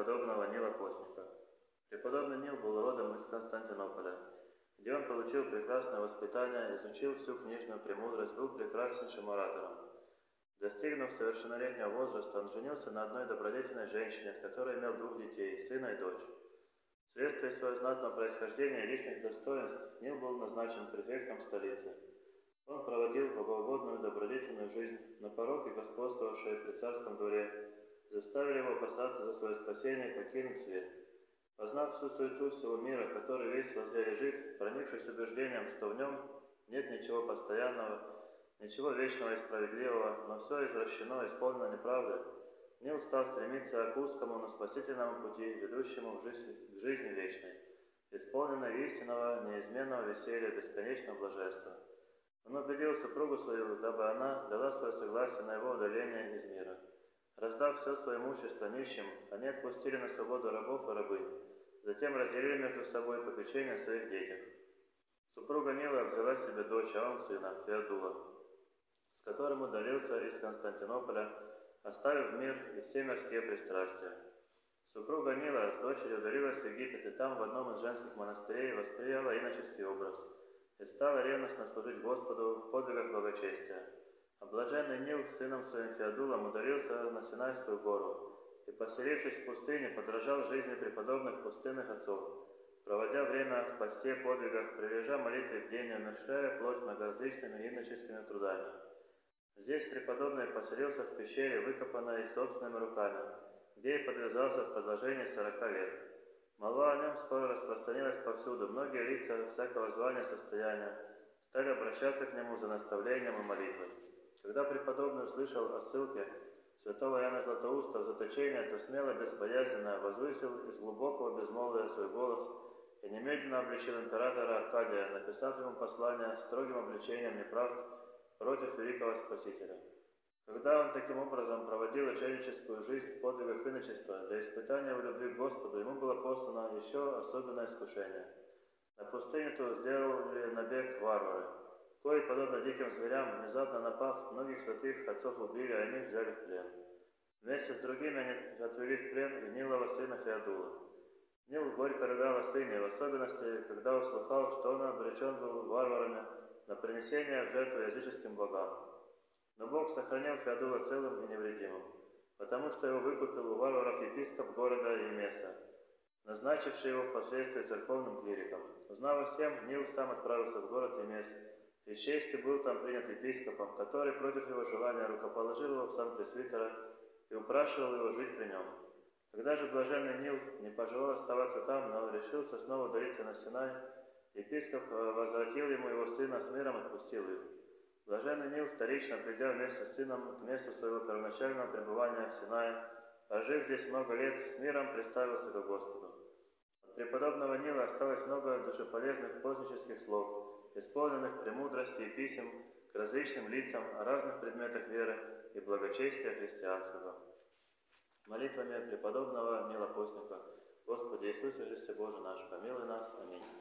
преподобного Нила Постника. Преподобный Нил был родом из Константинополя, где он получил прекрасное воспитание, изучил всю книжную премудрость, был прекраснейшим оратором. Достигнув совершеннолетнего возраста, он женился на одной добродетельной женщине, от которой имел двух детей, сына и дочь. Вследствие своего знатного происхождения и личных достоинств Нил был назначен префектом столицы. Он проводил богоугодную добродетельную жизнь, но пороки, господствовавшие при царском дворе, заставили его опасаться за свое спасение и покинуть свет. Познав всю суету всего мира, который весь возле лежит, проникшись убеждением, что в нем нет ничего постоянного, ничего вечного и справедливого, но все извращено исполнено неправдой, Нил стал стремиться к узкому, но спасительному пути, ведущему в жизнь, к жизни вечной, исполненной истинного, неизменного веселья, бесконечного блаженства. Он убедил супругу свою, дабы она дала свое согласие на его удаление из мира. Раздав все свое имущество нищим, они отпустили на свободу рабов и рабынь, затем разделили между собой попечение о своих детях. Супруга Нила взяла себе дочь, а он сына, Феодула, с которым удалился из Константинополя, оставив мир и все мирские пристрастия. Супруга Нила с дочерью удалилась в Египет и там в одном из женских монастырей восприяла иноческий образ и стала ревностно служить Господу в подвигах благочестия. А блаженный Нил сыном своим Феодулом удалился на Синайскую гору и, поселившись в пустыне, подражал жизни преподобных пустынных отцов, проводя время в посте, подвигах, прилежа молитве в день, умершая плоть многоразличными иноческими трудами. Здесь преподобный поселился в пещере, выкопанной собственными руками, где и подвязался в продолжении сорока лет. Молва о нем скоро распространилась повсюду. Многие лица всякого звания состояния стали обращаться к нему за наставлением и молитвой. Когда преподобный услышал о ссылке святого Иоанна Златоуста в заточение, то смело, безбоязненно возвысил из глубокого безмолвия свой голос и немедленно обличил императора Аркадия, написав ему послание строгим обличением неправд против великого Спасителя. Когда он таким образом проводил ученическую жизнь в подвигах иночества, для испытания в любви к Господу ему было послано еще особенное искушение. На пустыню то сделали набег варвары, кои, подобно диким зверям, внезапно напав, многих святых отцов убили, а иных взяли в плен. Вместе с другими они отвели в плен и Нилова сына Феодула. Нил горько рыдал о сыне, в особенности, когда услыхал, что он обречен был варварами на принесение в жертву языческим богам. Но Бог сохранил Феодула целым и невредимым, потому что его выкупил у варваров епископ города Емеса, назначивший его впоследствии церковным клириком. Узнав о всем, Нил сам отправился в город Емес, и с был там принят епископом, который против его желания рукоположил его в сан пресвитера и упрашивал его жить при нем. Когда же блаженный Нил не пожелал оставаться там, но решился снова удалиться на Синай, Епископ э, возвратил ему его сына с миром и отпустил их. Блаженный Нил, вторично придя вместе с сыном к месту своего первоначального пребывания в Синае, прожив здесь много лет, с миром представился к Господу. От преподобного Нила осталось много душеполезных позднических слов, исполненных премудрости и писем к различным лицам о разных предметах веры и благочестия христианского. Молитвами преподобного Нила Постника, Господи Иисусе Христе Боже наш, помилуй нас. Аминь.